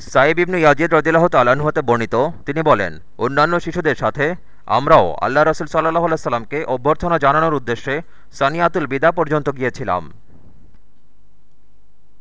সাইব ইবনু Yazid রদিল্লাহ তাল্লাহ্ন হতে বর্ণিত, তিনি বলেন, অন্যান্য শিশুদের সাথে আমরাও আল্লাহ রসুল সাল্লাহ সাল্লামকে অভ্যর্থনা জানানোর উদ্দেশ্যে সানিয়াতুল বিদা পর্যন্ত গিয়েছিলাম।